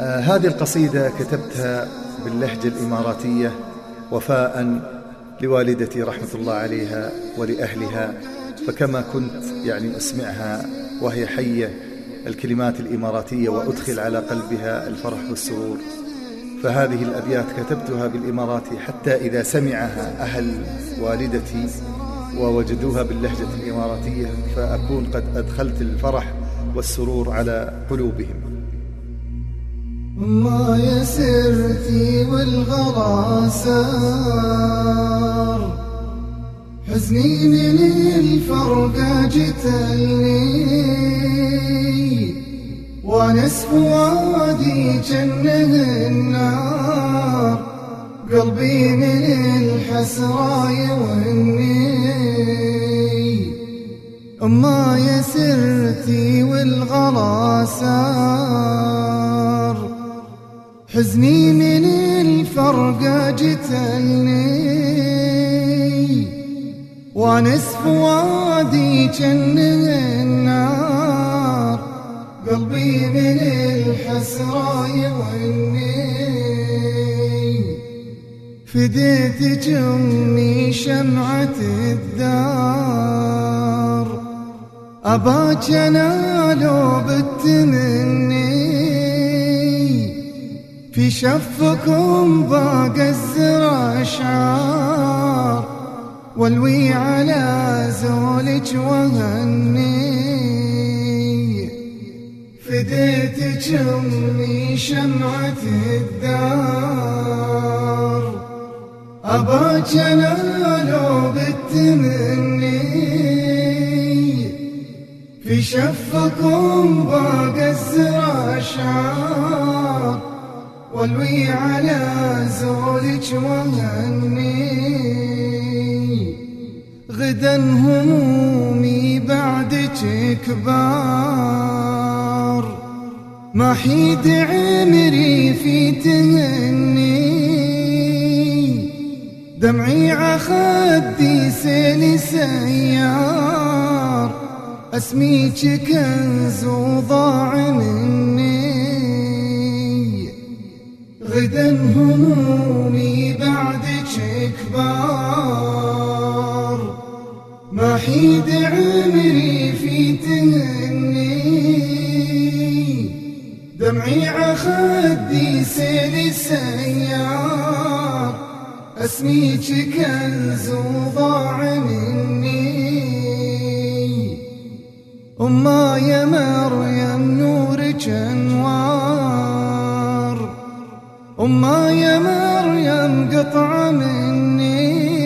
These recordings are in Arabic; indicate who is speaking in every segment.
Speaker 1: آه هذه القصيدة كتبتها باللهجة الإماراتية وفاء لوالدتي رحمة الله عليها ولأهلها فكما كنت يعني أسمعها وهي حية الكلمات الإماراتية وأدخل على قلبها الفرح والسرور. فهذه الأبيات كتبتها بالإماراتي حتى إذا سمعها أهل والدتي ووجدوها باللهجة الإماراتية فأكون قد أدخلت الفرح والسرور على قلوبهم.
Speaker 2: ما يسرتي والغلا سار حزني من الفرقة جتلني. ونس فؤادي جنه النار. قلبي من الحسرة يوني. أما يسرتي والغلا سار حزني من الفرقة جتلني وانس فؤادي جنه النار. قلبي من الحسرة يوني فديت جمي شمعة الدار. أباك أنا لو بالتمني في شفكم باقى الزرع أشعار والوي على زولك وهني. فديت جمي شمعة الدار. أباك أنا لو بالتمني في شفكم باقى الزرع شعار والوي على زولك وهني غدا همومي بعدك كبار ما حيد عمري في تهني. دمعي عخدي سيل سيار. اسميك كنز وضاع مني غدا همومي بعدك كبار ما حيد عمري في تهني دمعي عخدي سيل سيار اسميك كنز وضاع مني أما يا مريم نورك أنوار أما يا مريم قطعة مني.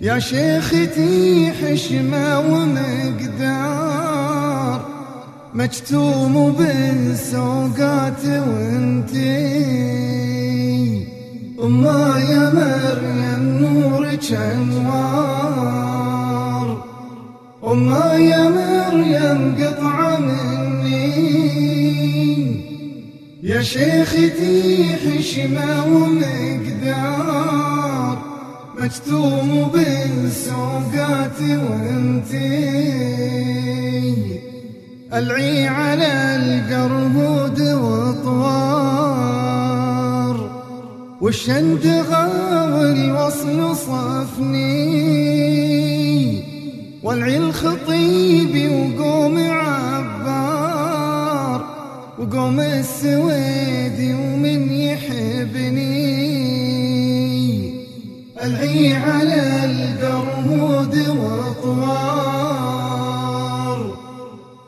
Speaker 2: يا شيختي حشمة ومقدار. مكتوم بالسوقات وانتي أما يا مريم نورك أنوار أما يا مريم قطعة مني. يا شيختي حشمة ومقدار. مكتوم بالسوقات وأنتي. ألعي على القرهود وطوار. والشندغة والوصل صفني. والعي الخطيبي وقوم عبار وقوم السويدي ومن يحبني. العي على القرمود وطوار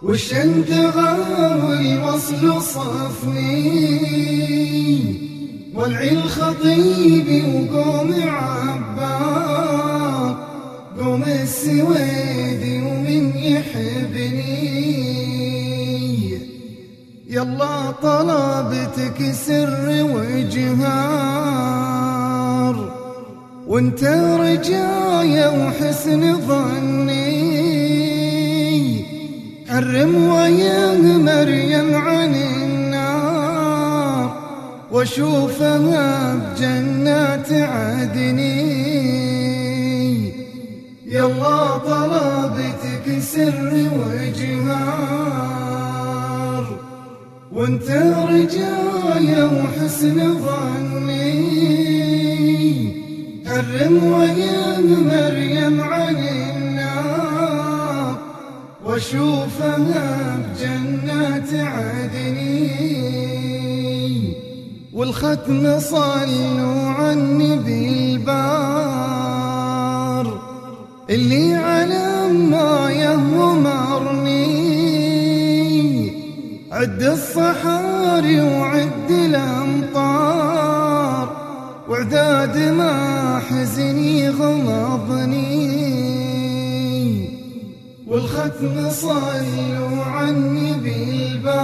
Speaker 2: والشندغة والوصل صفني؟ والعي الخطيبي وقوم عبار وانت رجايا وحسن ظني. حرم ويا مريم عن النار واشوفها بجنات عدني يلا طلبتك سر وجهار وانت رجايا وحسن ظني. حرم ويا مريم عن النار واشوفها بجنات عدني والختم صلوا عني بالبار اللي على ما يهمرني عد الصحاري وعد وعداد ما حزني غمضني. والختم صلوا عني بالبار.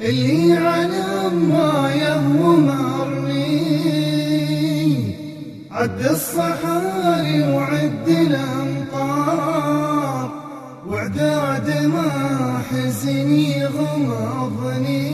Speaker 2: اللي على ما يهمرني عد الصحاري وعد الأمطار. وعداد ما حزني غمضني.